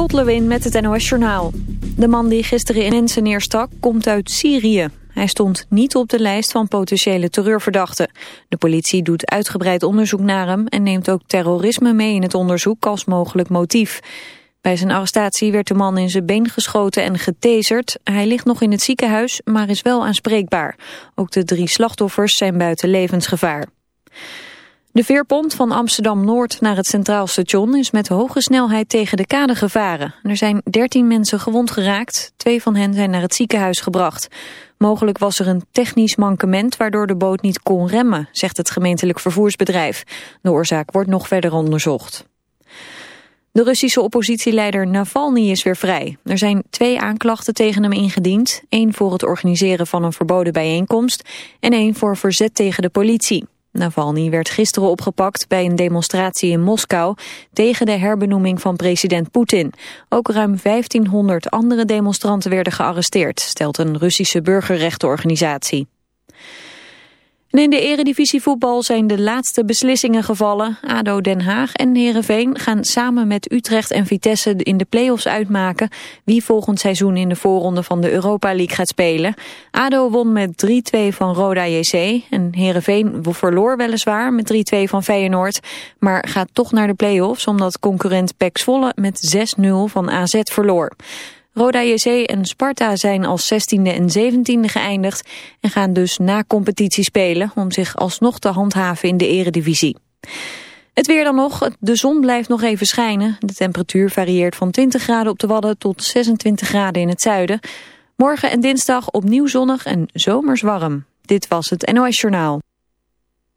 Lot met het NOS Journaal. De man die gisteren in Ensen neerstak komt uit Syrië. Hij stond niet op de lijst van potentiële terreurverdachten. De politie doet uitgebreid onderzoek naar hem... en neemt ook terrorisme mee in het onderzoek als mogelijk motief. Bij zijn arrestatie werd de man in zijn been geschoten en getaserd. Hij ligt nog in het ziekenhuis, maar is wel aanspreekbaar. Ook de drie slachtoffers zijn buiten levensgevaar. De veerpont van Amsterdam-Noord naar het Centraal Station is met hoge snelheid tegen de kade gevaren. Er zijn 13 mensen gewond geraakt, twee van hen zijn naar het ziekenhuis gebracht. Mogelijk was er een technisch mankement waardoor de boot niet kon remmen, zegt het gemeentelijk vervoersbedrijf. De oorzaak wordt nog verder onderzocht. De Russische oppositieleider Navalny is weer vrij. Er zijn twee aanklachten tegen hem ingediend. één voor het organiseren van een verboden bijeenkomst en één voor verzet tegen de politie. Navalny werd gisteren opgepakt bij een demonstratie in Moskou tegen de herbenoeming van president Poetin. Ook ruim 1500 andere demonstranten werden gearresteerd, stelt een Russische burgerrechtenorganisatie. En in de eredivisie voetbal zijn de laatste beslissingen gevallen. ADO Den Haag en Heerenveen gaan samen met Utrecht en Vitesse in de play-offs uitmaken... wie volgend seizoen in de voorronde van de Europa League gaat spelen. ADO won met 3-2 van Roda JC en Heerenveen verloor weliswaar met 3-2 van Feyenoord... maar gaat toch naar de play-offs omdat concurrent PEC Zwolle met 6-0 van AZ verloor. Roda JC en Sparta zijn als 16e en 17e geëindigd en gaan dus na competitie spelen om zich alsnog te handhaven in de eredivisie. Het weer dan nog. De zon blijft nog even schijnen. De temperatuur varieert van 20 graden op de Wadden tot 26 graden in het zuiden. Morgen en dinsdag opnieuw zonnig en zomers warm. Dit was het NOS Journaal.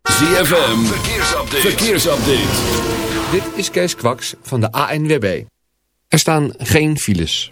ZFM, verkeersupdate. verkeersupdate. Dit is Kees Kwaks van de ANWB. Er staan geen files.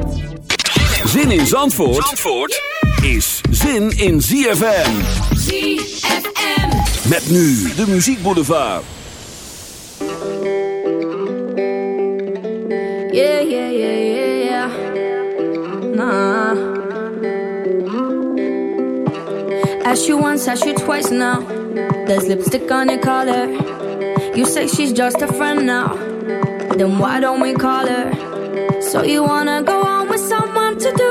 Zin in Zandvoort, Zandvoort is zin in ZFM. ZFM. Met nu de muziekboulevard. Yeah, yeah, yeah, yeah, yeah. Nah. Asked you once, asked you twice now. There's lipstick on your collar. You say she's just a friend now. Then why don't we call her? So you wanna go with someone to do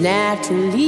naturally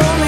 Me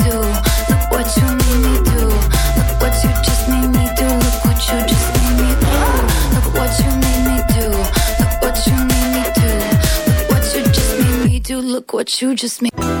what you just made.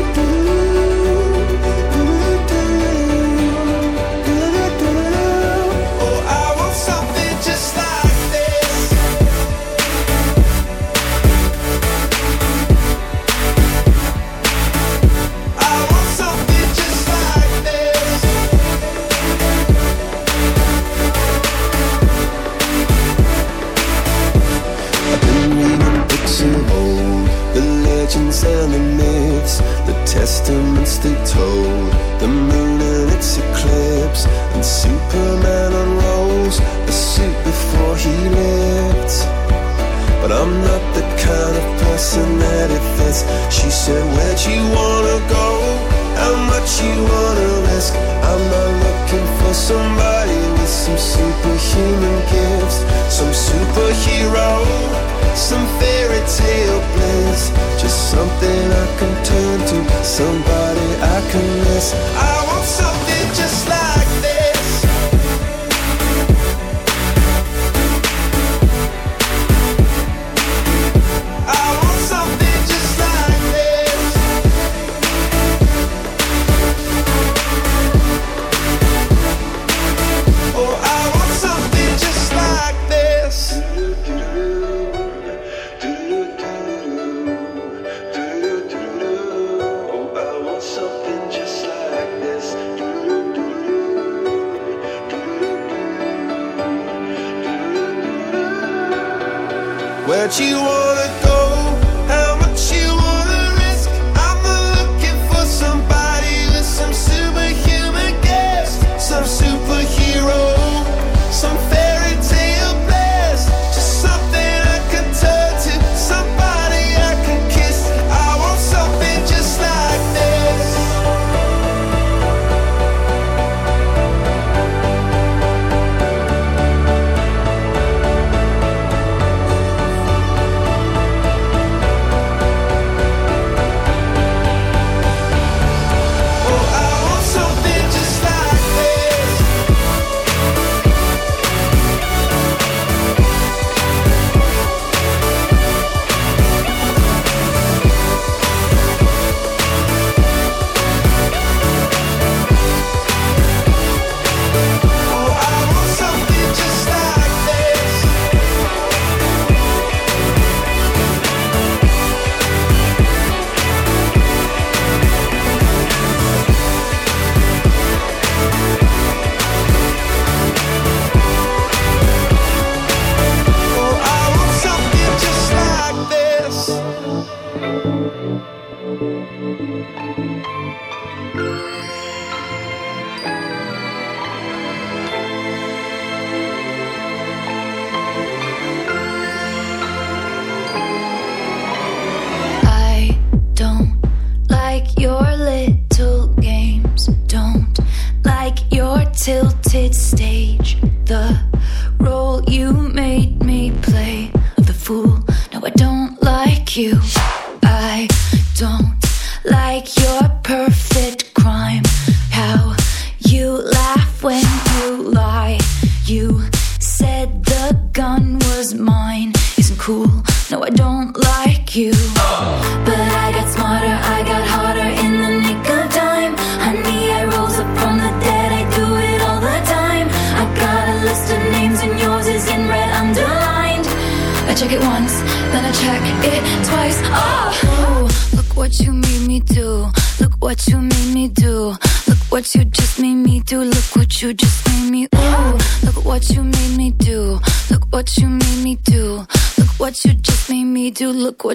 know somebody with some superhuman gifts, some superhero, some fairy tale bliss. Just something I can turn to, somebody I can miss. I